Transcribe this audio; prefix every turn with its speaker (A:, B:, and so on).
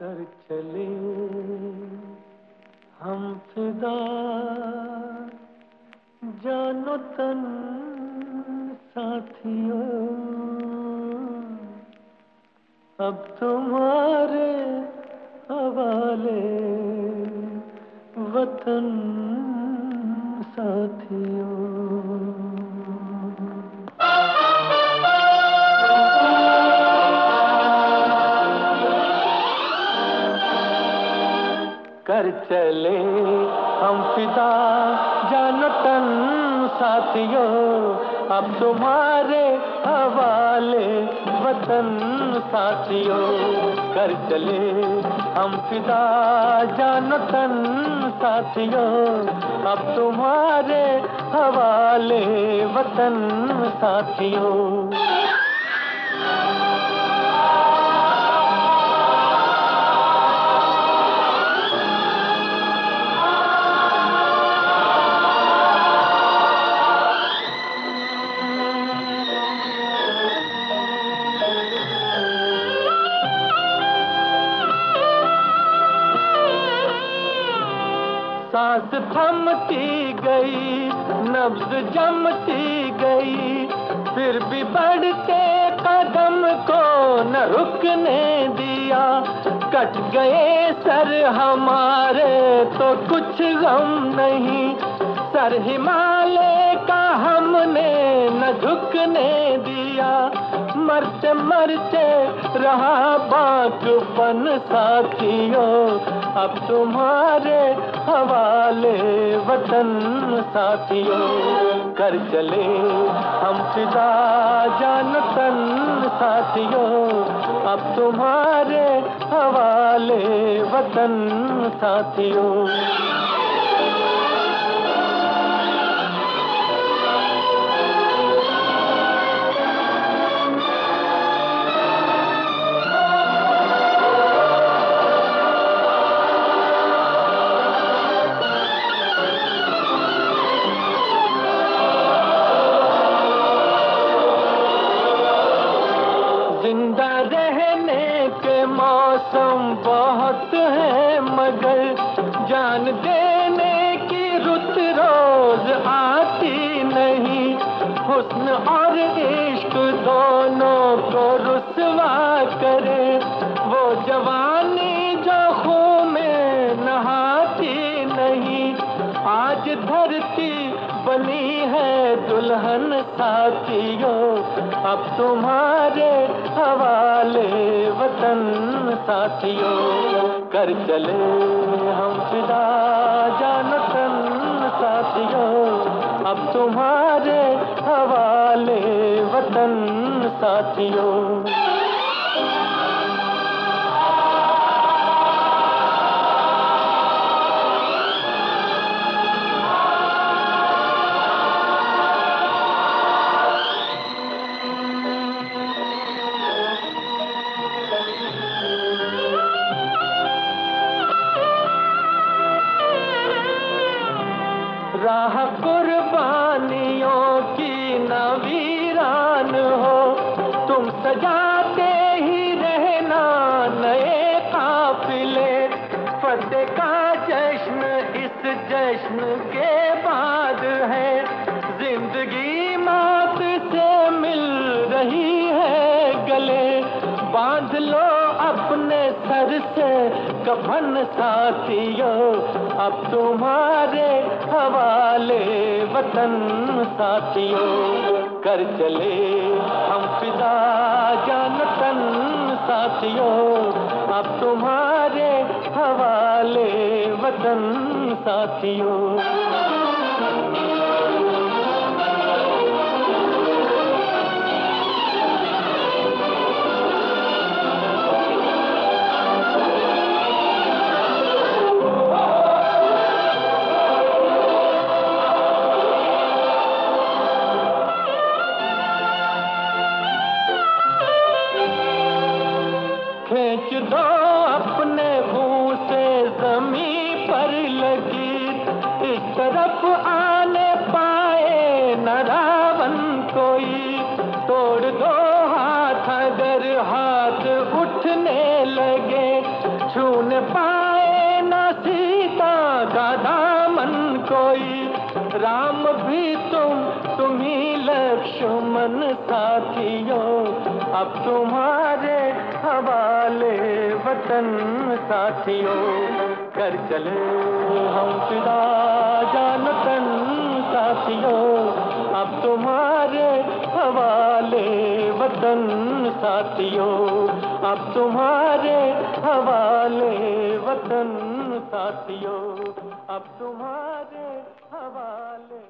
A: चले हम फिदा जानो तन साथियों अब तुम्हारे हवाले वतन साथियों। चले। हम फिदा जानतन साथियों, अब तुम्हारे हवाले वतन, साथियों कर चले। हम फिदा जानतन साथियों, अब तुम्हारे हवाले वतन, साथियों। सांस थमती गई, नब्ज जमती गई, फिर भी बढ़ते कदम को न रुकने दिया। कट गए सर हमारे तो कुछ गम नहीं। सर हिमालय का हमने न झुकने दिया। मरते मरते रहा बात बागपन साथियों। अब तुम्हारे हवाले वतन साथियों। कर चले हम फिदा जानतन साथियों। अब तुम्हारे हवाले वतन साथियों। मौसम बहुत है, मगर जान देने की रुत रोज आती नहीं। हुस्न और इश्क दोनों को रुसवा करे, वो जवानी बनी है दुल्हन साथियों। अब तुम्हारे हवाले वतन साथियों। कर चले हम फिदा जानतन साथियों। अब तुम्हारे हवाले वतन साथियों। सजाते ही रहना नए काफिले। फतेह का जश्न इस जश्न के बाद है। ज़िंदगी मौत से मिल रही है गले। बाँध लो अपने सर से कफन साथियों। अब तुम्हारे हवाले वतन साथियों। कर चले। हम फिदा जानतन साथियों अब तुम्हारे हवाले वतन साथियों। सोच दो अपने मुँह से जमी पर लगी। इस तरफ़ आने पाए न रावण कोई। तोड़ दो हाथ अगर हाथ उठने लगे। छून पाए न सीता का मन कोई। राम भी तुम, तुम्ही लक्ष्मण साथियों। अब तुम्हारे हवाले वतन साथियों, कर चले हम फिदा जानतन साथियों। अब तुम्हारे हवाले वतन साथियों, अब तुम्हारे हवाले वतन साथियों, अब तुम्हारे हवाले